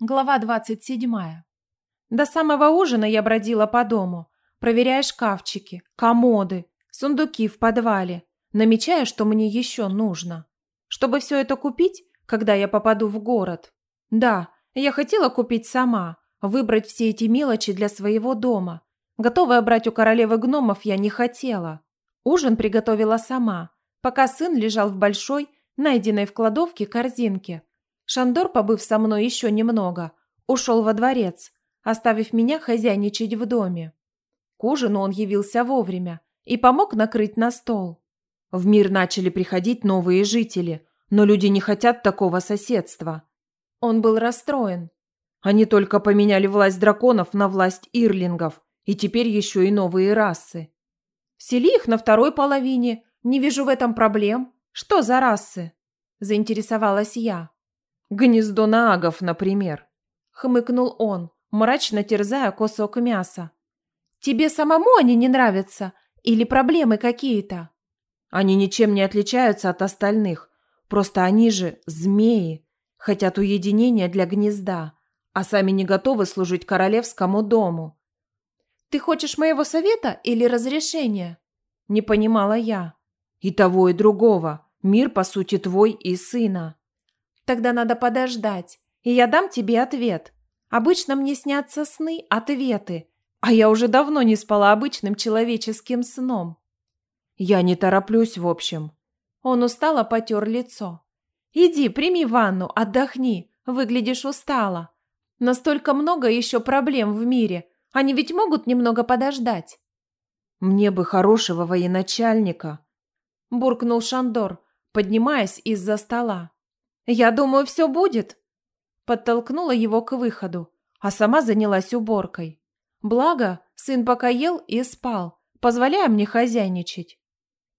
Глава 27. До самого ужина я бродила по дому, проверяя шкафчики, комоды, сундуки в подвале, намечая, что мне еще нужно. Чтобы все это купить, когда я попаду в город. Да, я хотела купить сама, выбрать все эти мелочи для своего дома. Готовая брать у королевы гномов я не хотела. Ужин приготовила сама, пока сын лежал в большой, найденной в кладовке корзинке – Шандор, побыв со мной еще немного, ушел во дворец, оставив меня хозяйничать в доме. К ужину он явился вовремя и помог накрыть на стол. В мир начали приходить новые жители, но люди не хотят такого соседства. Он был расстроен. Они только поменяли власть драконов на власть ирлингов, и теперь еще и новые расы. Сели их на второй половине, не вижу в этом проблем. Что за расы? Заинтересовалась я. Гнездо наагов, например. Хмыкнул он, мрачно терзая кусок мяса. Тебе самому они не нравятся? Или проблемы какие-то? Они ничем не отличаются от остальных. Просто они же змеи. Хотят уединения для гнезда, а сами не готовы служить королевскому дому. Ты хочешь моего совета или разрешения? Не понимала я. И того, и другого. Мир, по сути, твой и сына. Тогда надо подождать, и я дам тебе ответ. Обычно мне снятся сны, ответы, а я уже давно не спала обычным человеческим сном. Я не тороплюсь, в общем. Он устало потер лицо. Иди, прими ванну, отдохни, выглядишь устала. Настолько много еще проблем в мире, они ведь могут немного подождать. Мне бы хорошего военачальника, буркнул Шандор, поднимаясь из-за стола. «Я думаю, все будет!» Подтолкнула его к выходу, а сама занялась уборкой. Благо, сын пока ел и спал, позволяя мне хозяйничать.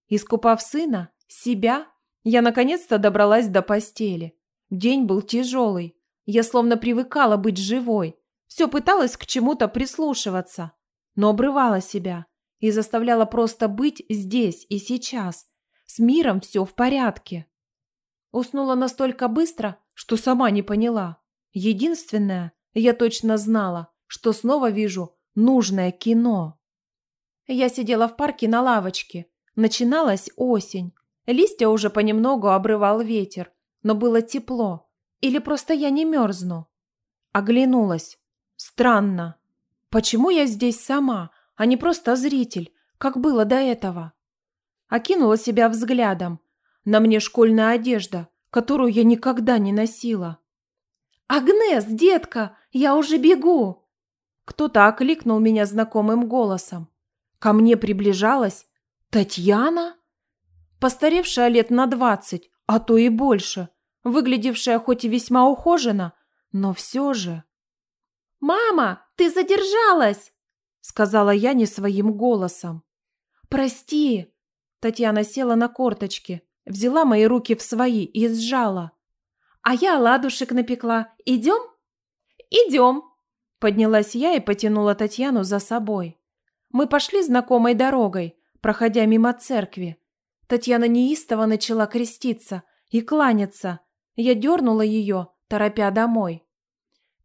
Искупав сына, себя, я наконец-то добралась до постели. День был тяжелый. Я словно привыкала быть живой. Все пыталась к чему-то прислушиваться, но обрывала себя и заставляла просто быть здесь и сейчас. С миром все в порядке. Уснула настолько быстро, что сама не поняла. Единственное, я точно знала, что снова вижу нужное кино. Я сидела в парке на лавочке. Начиналась осень. Листья уже понемногу обрывал ветер, но было тепло. Или просто я не мерзну. Оглянулась. Странно. Почему я здесь сама, а не просто зритель, как было до этого? Окинула себя взглядом на мне школьная одежда, которую я никогда не носила. «Агнес, детка, я уже бегу!» Кто-то окликнул меня знакомым голосом. Ко мне приближалась Татьяна? Постаревшая лет на двадцать, а то и больше, выглядевшая хоть и весьма ухоженно, но все же. «Мама, ты задержалась!» сказала я не своим голосом. «Прости!» Татьяна села на корточки, взяла мои руки в свои и сжала. «А я ладушек напекла. Идем?» «Идем!» Поднялась я и потянула Татьяну за собой. Мы пошли знакомой дорогой, проходя мимо церкви. Татьяна неистово начала креститься и кланяться. Я дернула ее, торопя домой.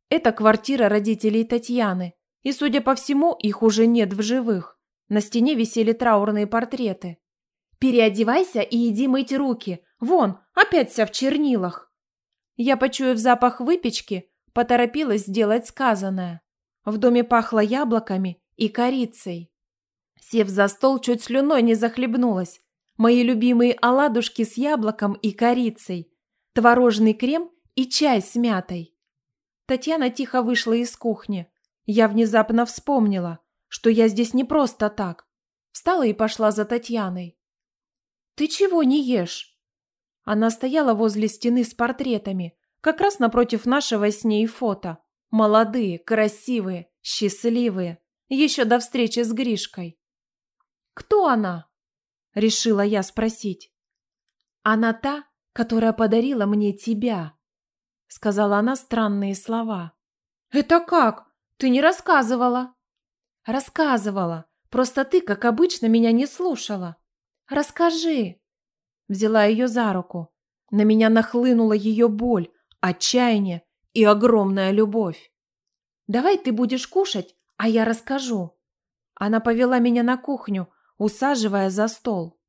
Это квартира родителей Татьяны, и, судя по всему, их уже нет в живых. На стене висели траурные портреты. Переодевайся и иди мыть руки. Вон, опять вся в чернилах. Я, почуяв запах выпечки, поторопилась сделать сказанное. В доме пахло яблоками и корицей. Сев за стол, чуть слюной не захлебнулась. Мои любимые оладушки с яблоком и корицей, творожный крем и чай с мятой. Татьяна тихо вышла из кухни. Я внезапно вспомнила, что я здесь не просто так. Встала и пошла за Татьяной. «Ты чего не ешь?» Она стояла возле стены с портретами, как раз напротив нашего с ней фото. Молодые, красивые, счастливые. Еще до встречи с Гришкой. «Кто она?» – решила я спросить. «Она та, которая подарила мне тебя», – сказала она странные слова. «Это как? Ты не рассказывала?» «Рассказывала. Просто ты, как обычно, меня не слушала. Расскажи!» Взяла ее за руку. На меня нахлынула ее боль, отчаяние и огромная любовь. «Давай ты будешь кушать, а я расскажу». Она повела меня на кухню, усаживая за стол.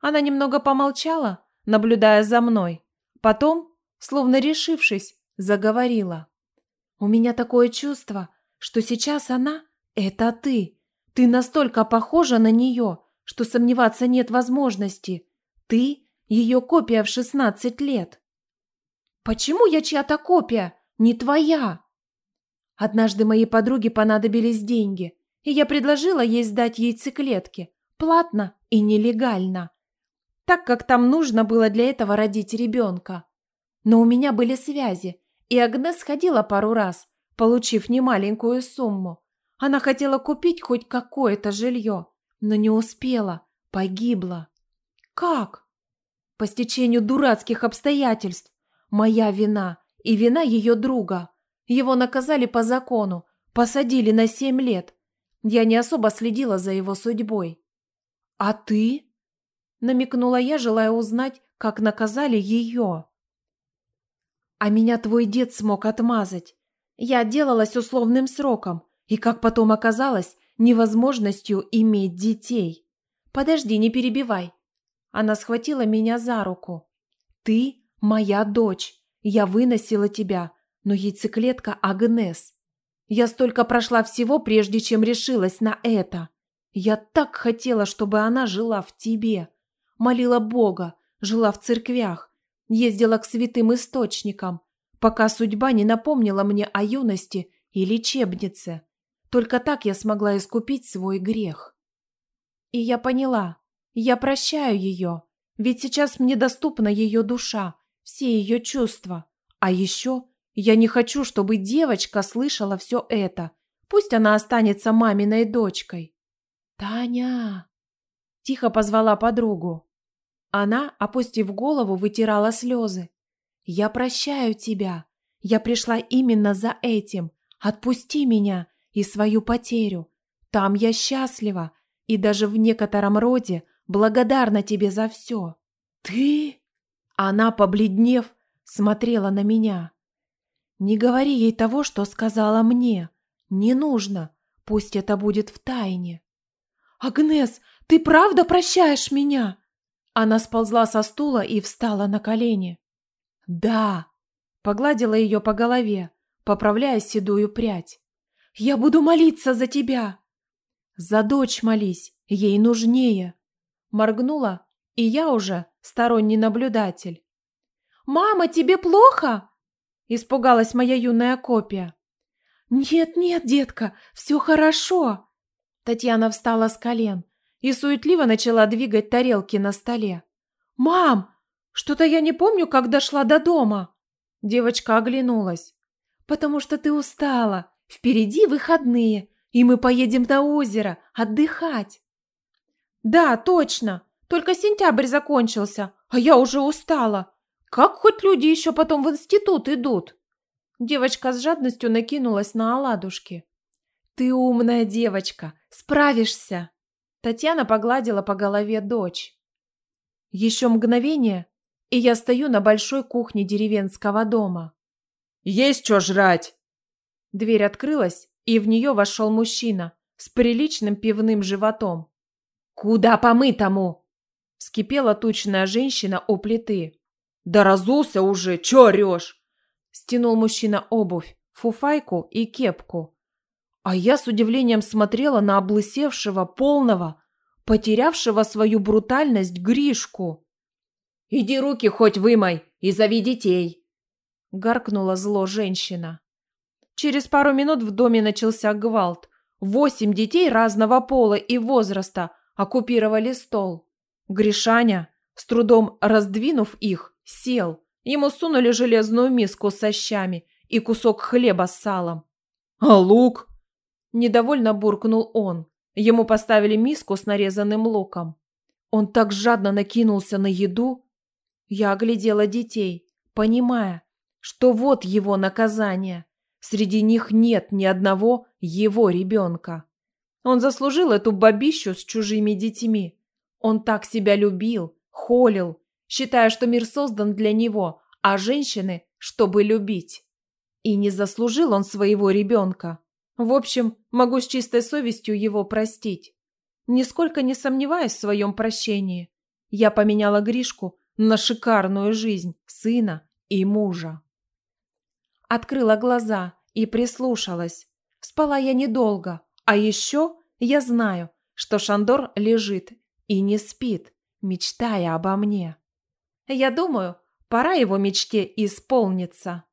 Она немного помолчала, наблюдая за мной. Потом, словно решившись, заговорила. «У меня такое чувство, что сейчас она – это ты. Ты настолько похожа на нее, что сомневаться нет возможности. Ты – ее копия в 16 лет». «Почему я чья-то копия, не твоя?» Однажды моей подруге понадобились деньги, и я предложила ей сдать яйцеклетки, платно и нелегально, так как там нужно было для этого родить ребенка. Но у меня были связи, и Агнес ходила пару раз, получив немаленькую сумму. Она хотела купить хоть какое-то жилье, но не успела, погибла. Как? По стечению дурацких обстоятельств. Моя вина и вина ее друга. Его наказали по закону, посадили на семь лет. Я не особо следила за его судьбой. «А ты?» – намекнула я, желая узнать, как наказали ее. А меня твой дед смог отмазать. Я отделалась условным сроком, и, как потом оказалось, невозможностью иметь детей. Подожди, не перебивай. Она схватила меня за руку. Ты моя дочь. Я выносила тебя, но яйцеклетка Агнес. Я столько прошла всего, прежде чем решилась на это. Я так хотела, чтобы она жила в тебе. Молила Бога, жила в церквях, Ездила к святым источникам, пока судьба не напомнила мне о юности и лечебнице. Только так я смогла искупить свой грех. И я поняла, я прощаю ее, ведь сейчас мне доступна ее душа, все ее чувства. А еще я не хочу, чтобы девочка слышала все это. Пусть она останется маминой дочкой. «Таня!» – тихо позвала подругу. Она, опустив голову, вытирала слезы. «Я прощаю тебя. Я пришла именно за этим. Отпусти меня и свою потерю. Там я счастлива и даже в некотором роде благодарна тебе за все. Ты...» Она, побледнев, смотрела на меня. «Не говори ей того, что сказала мне. Не нужно. Пусть это будет в тайне». «Агнес, ты правда прощаешь меня?» Она сползла со стула и встала на колени. «Да!» – погладила ее по голове, поправляя седую прядь. «Я буду молиться за тебя!» «За дочь молись, ей нужнее!» Моргнула, и я уже сторонний наблюдатель. «Мама, тебе плохо?» – испугалась моя юная копия. «Нет-нет, детка, все хорошо!» Татьяна встала с колен, и суетливо начала двигать тарелки на столе. «Мам, что-то я не помню, как дошла до дома!» Девочка оглянулась. «Потому что ты устала. Впереди выходные, и мы поедем на озеро отдыхать». «Да, точно. Только сентябрь закончился, а я уже устала. Как хоть люди еще потом в институт идут?» Девочка с жадностью накинулась на оладушки. «Ты умная девочка, справишься!» Татьяна погладила по голове дочь. Еще мгновение, и я стою на большой кухне деревенского дома. «Есть что жрать!» Дверь открылась, и в нее вошел мужчина с приличным пивным животом. «Куда помытому?» Вскипела тучная женщина у плиты. «Да разулся уже, чё орёшь?» Стянул мужчина обувь, фуфайку и кепку, а я с удивлением смотрела на облысевшего, полного, потерявшего свою брутальность Гришку. «Иди руки хоть вымой и зови детей!» – гаркнула зло женщина. Через пару минут в доме начался гвалт. Восемь детей разного пола и возраста оккупировали стол. Гришаня, с трудом раздвинув их, сел. Ему сунули железную миску со щами и кусок хлеба с салом. «А лук?» Недовольно буркнул он. Ему поставили миску с нарезанным луком. Он так жадно накинулся на еду. Я оглядела детей, понимая, что вот его наказание. Среди них нет ни одного его ребенка. Он заслужил эту бабищу с чужими детьми. Он так себя любил, холил, считая, что мир создан для него, а женщины, чтобы любить. И не заслужил он своего ребенка. В общем, могу с чистой совестью его простить. Нисколько не сомневаюсь в своем прощении. Я поменяла Гришку на шикарную жизнь сына и мужа. Открыла глаза и прислушалась. Спала я недолго, а еще я знаю, что Шандор лежит и не спит, мечтая обо мне. Я думаю, пора его мечте исполниться.